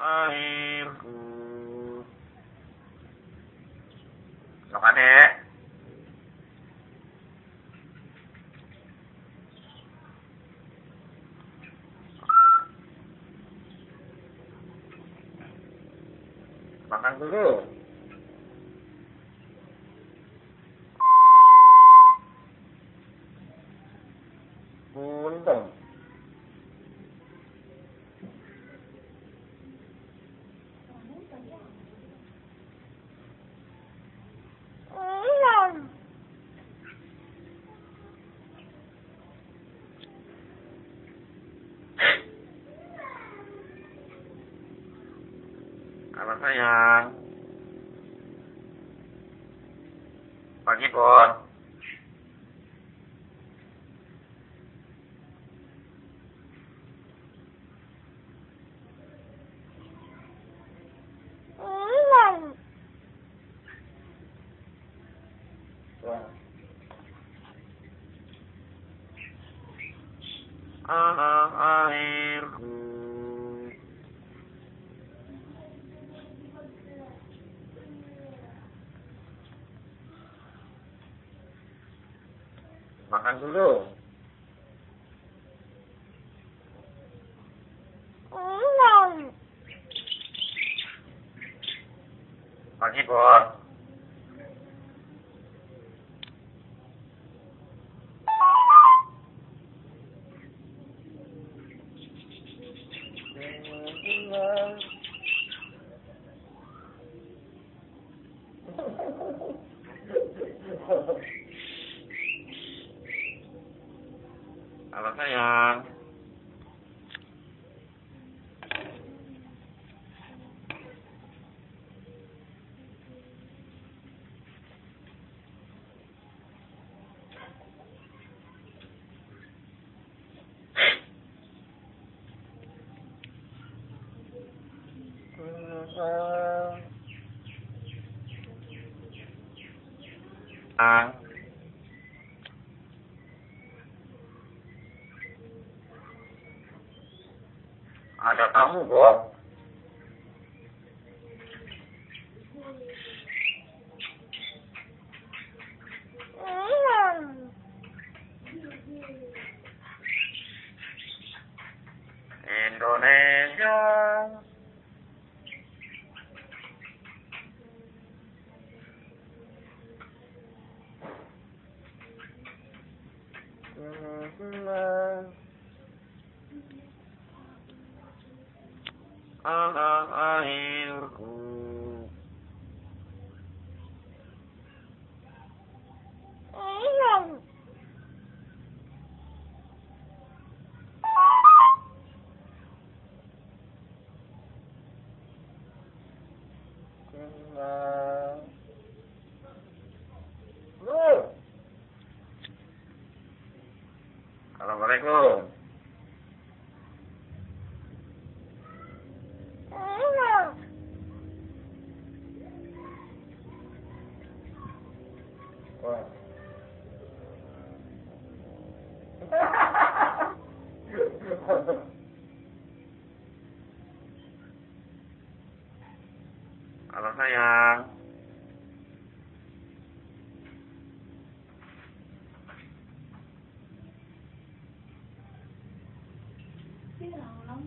airku. Sok adek. Makan dulu. Halo sayang. Pagi, Bon. Ah, airku. Makan dulu. Pagi, Bon. Halo sayang. Ah. À, Ada kamu, của Indonesia. Ah, airku. Assalamualaikum. Halo sayang. Ini ulang-ulang